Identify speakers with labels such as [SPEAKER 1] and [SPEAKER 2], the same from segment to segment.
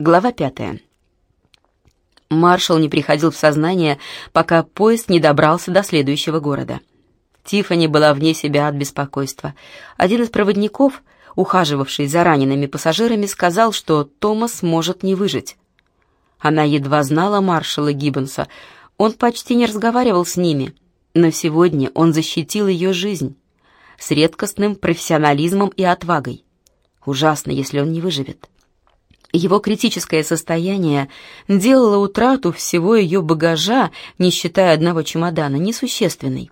[SPEAKER 1] Глава пятая. Маршал не приходил в сознание, пока поезд не добрался до следующего города. Тиффани была вне себя от беспокойства. Один из проводников, ухаживавший за ранеными пассажирами, сказал, что Томас может не выжить. Она едва знала маршала Гиббонса. Он почти не разговаривал с ними, но сегодня он защитил ее жизнь с редкостным профессионализмом и отвагой. Ужасно, если он не выживет. Его критическое состояние делало утрату всего ее багажа, не считая одного чемодана, несущественной.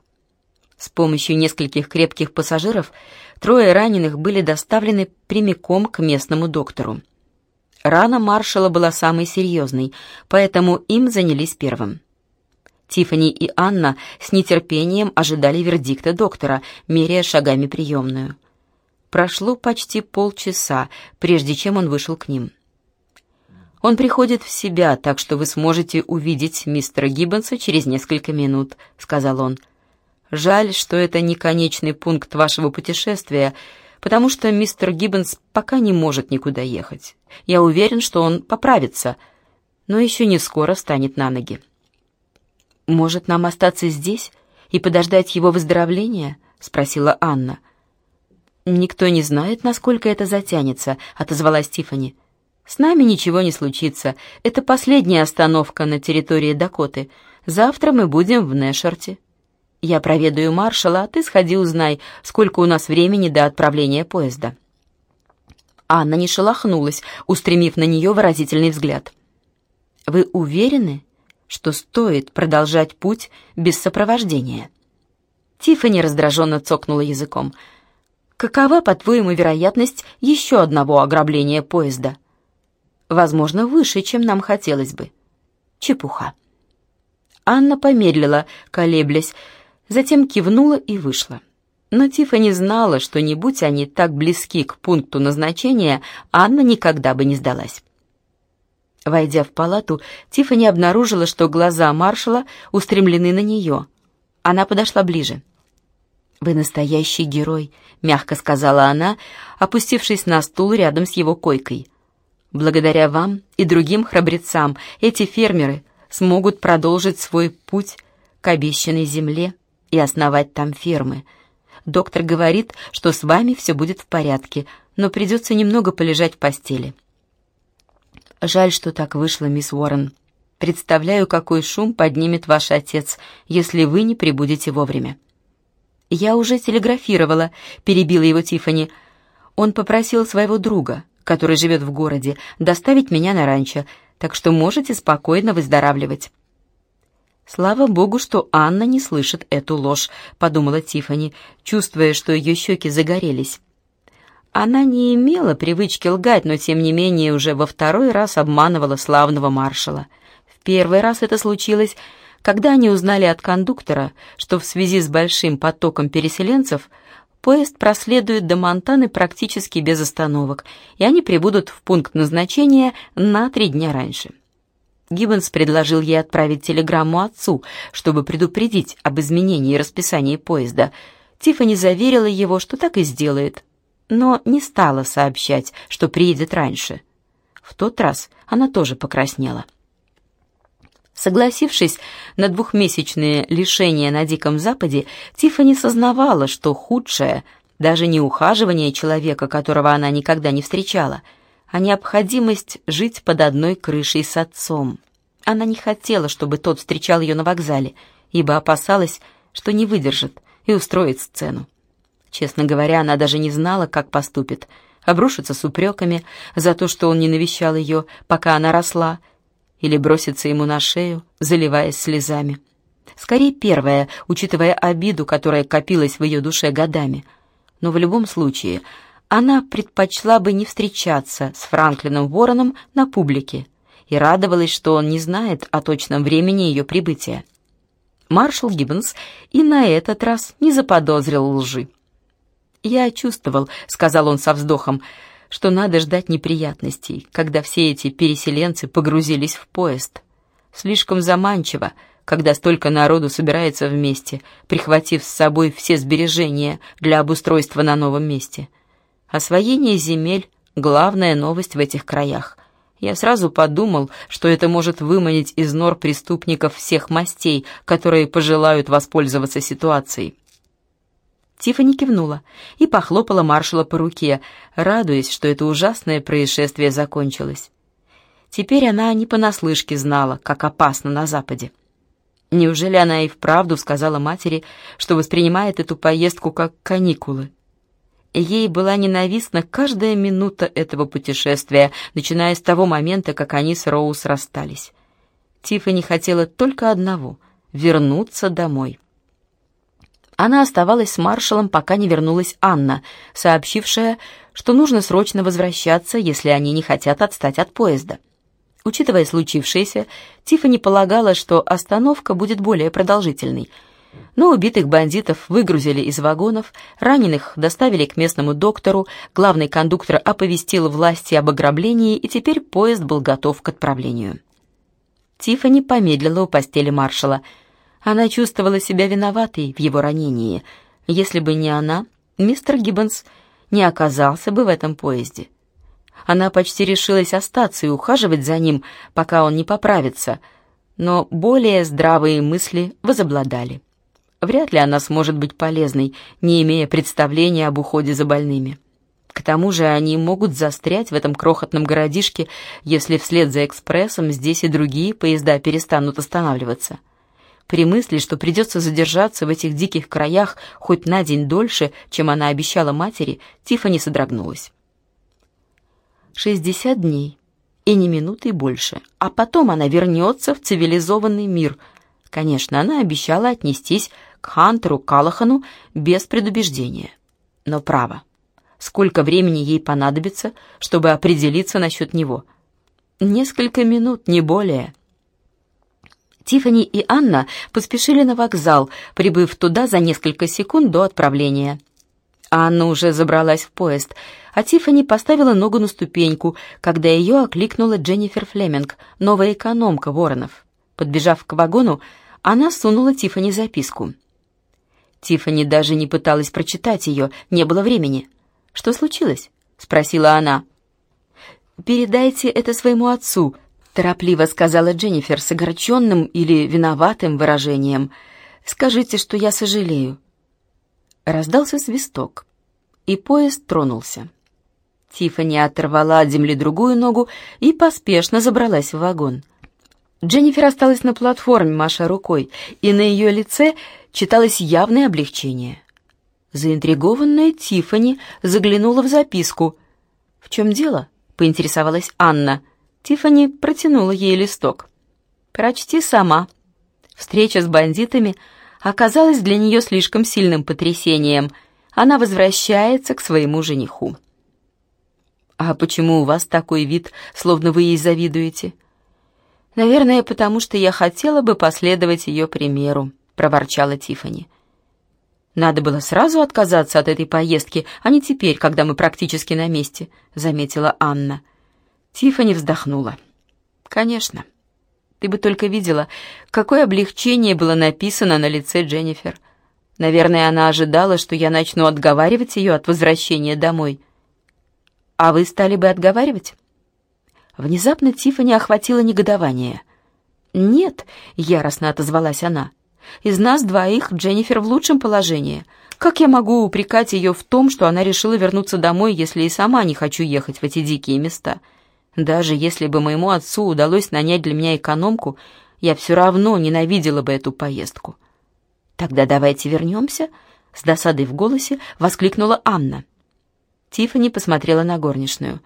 [SPEAKER 1] С помощью нескольких крепких пассажиров трое раненых были доставлены прямиком к местному доктору. Рана маршала была самой серьезной, поэтому им занялись первым. Тиффани и Анна с нетерпением ожидали вердикта доктора, меряя шагами приемную. Прошло почти полчаса, прежде чем он вышел к ним. Он приходит в себя, так что вы сможете увидеть мистера Гиббонса через несколько минут», — сказал он. «Жаль, что это не конечный пункт вашего путешествия, потому что мистер Гиббонс пока не может никуда ехать. Я уверен, что он поправится, но еще не скоро встанет на ноги». «Может, нам остаться здесь и подождать его выздоровления?» — спросила Анна. «Никто не знает, насколько это затянется», — отозвалась Тиффани. С нами ничего не случится. Это последняя остановка на территории Дакоты. Завтра мы будем в Нэшерте. Я проведаю маршала, а ты сходи узнай, сколько у нас времени до отправления поезда». Анна не шелохнулась, устремив на нее выразительный взгляд. «Вы уверены, что стоит продолжать путь без сопровождения?» Тиффани раздраженно цокнула языком. «Какова, по-твоему, вероятность еще одного ограбления поезда?» Возможно, выше, чем нам хотелось бы. Чепуха. Анна помедлила, колеблясь, затем кивнула и вышла. Но Тиффани знала, что не будь они так близки к пункту назначения, Анна никогда бы не сдалась. Войдя в палату, Тиффани обнаружила, что глаза маршала устремлены на нее. Она подошла ближе. «Вы настоящий герой», — мягко сказала она, опустившись на стул рядом с его койкой. Благодаря вам и другим храбрецам эти фермеры смогут продолжить свой путь к обещанной земле и основать там фермы. Доктор говорит, что с вами все будет в порядке, но придется немного полежать в постели. Жаль, что так вышло, мисс Уоррен. Представляю, какой шум поднимет ваш отец, если вы не прибудете вовремя. Я уже телеграфировала, перебила его Тифани. Он попросил своего друга, который живет в городе, доставить меня на ранчо, так что можете спокойно выздоравливать». «Слава богу, что Анна не слышит эту ложь», — подумала Тифани, чувствуя, что ее щеки загорелись. Она не имела привычки лгать, но тем не менее уже во второй раз обманывала славного маршала. В первый раз это случилось, когда они узнали от кондуктора, что в связи с большим потоком переселенцев — Поезд проследует до Монтаны практически без остановок, и они прибудут в пункт назначения на три дня раньше. Гиббонс предложил ей отправить телеграмму отцу, чтобы предупредить об изменении расписания поезда. Тиффани заверила его, что так и сделает, но не стала сообщать, что приедет раньше. В тот раз она тоже покраснела. Согласившись на двухмесячные лишения на Диком Западе, Тиффани сознавала, что худшее даже не ухаживание человека, которого она никогда не встречала, а необходимость жить под одной крышей с отцом. Она не хотела, чтобы тот встречал ее на вокзале, ибо опасалась, что не выдержит и устроит сцену. Честно говоря, она даже не знала, как поступит. Обрушится с упреками за то, что он не навещал ее, пока она росла, или броситься ему на шею, заливаясь слезами. Скорее первое, учитывая обиду, которая копилась в ее душе годами. Но в любом случае, она предпочла бы не встречаться с Франклином Вороном на публике и радовалась, что он не знает о точном времени ее прибытия. Маршал Гиббонс и на этот раз не заподозрил лжи. «Я чувствовал», — сказал он со вздохом, — что надо ждать неприятностей, когда все эти переселенцы погрузились в поезд. Слишком заманчиво, когда столько народу собирается вместе, прихватив с собой все сбережения для обустройства на новом месте. Освоение земель — главная новость в этих краях. Я сразу подумал, что это может выманить из нор преступников всех мастей, которые пожелают воспользоваться ситуацией. Тиффани кивнула и похлопала маршала по руке, радуясь, что это ужасное происшествие закончилось. Теперь она не понаслышке знала, как опасно на Западе. Неужели она и вправду сказала матери, что воспринимает эту поездку как каникулы? Ей была ненавистна каждая минута этого путешествия, начиная с того момента, как они с Роуз расстались. Тиффани хотела только одного — вернуться домой. Она оставалась с маршалом, пока не вернулась Анна, сообщившая, что нужно срочно возвращаться, если они не хотят отстать от поезда. Учитывая случившееся, Тиффани полагала, что остановка будет более продолжительной — но убитых бандитов выгрузили из вагонов, раненых доставили к местному доктору, главный кондуктор оповестил власти об ограблении, и теперь поезд был готов к отправлению. Тиффани помедлила у постели маршала. Она чувствовала себя виноватой в его ранении. Если бы не она, мистер Гиббонс не оказался бы в этом поезде. Она почти решилась остаться и ухаживать за ним, пока он не поправится, но более здравые мысли возобладали. Вряд ли она сможет быть полезной, не имея представления об уходе за больными. К тому же они могут застрять в этом крохотном городишке, если вслед за экспрессом здесь и другие поезда перестанут останавливаться. При мысли, что придется задержаться в этих диких краях хоть на день дольше, чем она обещала матери, Тиффани содрогнулась. Шестьдесят дней, и ни минуты больше, а потом она вернется в цивилизованный мир. Конечно, она обещала отнестись к Хантеру Калахану без предубеждения. Но право, сколько времени ей понадобится, чтобы определиться насчет него? Несколько минут, не более. Тифани и Анна поспешили на вокзал, прибыв туда за несколько секунд до отправления. Анна уже забралась в поезд, а Тифани поставила ногу на ступеньку, когда ее окликнула Дженнифер Флеминг, новая экономка Воронов. Подбежав к вагону, она сунула Тифани записку — Тиффани даже не пыталась прочитать ее, не было времени. «Что случилось?» — спросила она. «Передайте это своему отцу», — торопливо сказала Дженнифер с огорченным или виноватым выражением. «Скажите, что я сожалею». Раздался свисток, и поезд тронулся. Тиффани оторвала от земли другую ногу и поспешно забралась в вагон. Дженнифер осталась на платформе, маша рукой, и на ее лице читалось явное облегчение. Заинтригованная Тифани заглянула в записку. «В чем дело?» — поинтересовалась Анна. Тифани протянула ей листок. «Прочти сама». Встреча с бандитами оказалась для нее слишком сильным потрясением. Она возвращается к своему жениху. «А почему у вас такой вид, словно вы ей завидуете?» «Наверное, потому что я хотела бы последовать ее примеру», проворчала Тифани. Надо было сразу отказаться от этой поездки, а не теперь, когда мы практически на месте, заметила Анна. Тифани вздохнула. Конечно. Ты бы только видела, какое облегчение было написано на лице Дженнифер. Наверное, она ожидала, что я начну отговаривать ее от возвращения домой. А вы стали бы отговаривать? Внезапно Тифани охватило негодование. «Нет», — яростно отозвалась она, из нас двоих Дженнифер в лучшем положении. Как я могу упрекать ее в том, что она решила вернуться домой, если и сама не хочу ехать в эти дикие места? Даже если бы моему отцу удалось нанять для меня экономку, я все равно ненавидела бы эту поездку. «Тогда давайте вернемся», — с досадой в голосе воскликнула Анна. Тиффани посмотрела на горничную.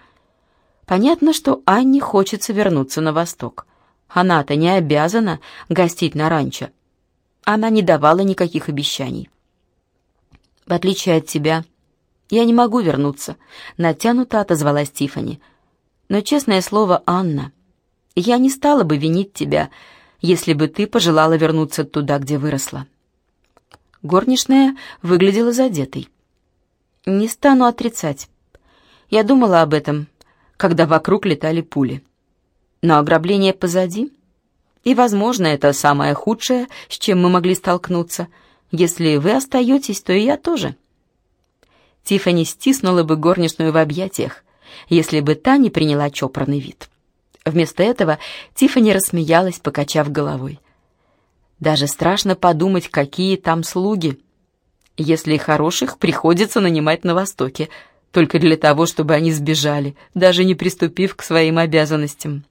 [SPEAKER 1] Понятно, что Анне хочется вернуться на восток. Она-то не обязана гостить на ранчо. Она не давала никаких обещаний. «В отличие от тебя, я не могу вернуться», — натянуто отозвалась Тифани. «Но, честное слово, Анна, я не стала бы винить тебя, если бы ты пожелала вернуться туда, где выросла». Горничная выглядела задетой. «Не стану отрицать. Я думала об этом, когда вокруг летали пули. Но ограбление позади, и, возможно, это самое худшее, с чем мы могли столкнуться. Если вы остаетесь, то и я тоже». Тиффани стиснула бы горничную в объятиях, если бы та не приняла чопорный вид. Вместо этого Тиффани рассмеялась, покачав головой. Даже страшно подумать, какие там слуги. Если хороших приходится нанимать на Востоке, только для того, чтобы они сбежали, даже не приступив к своим обязанностям.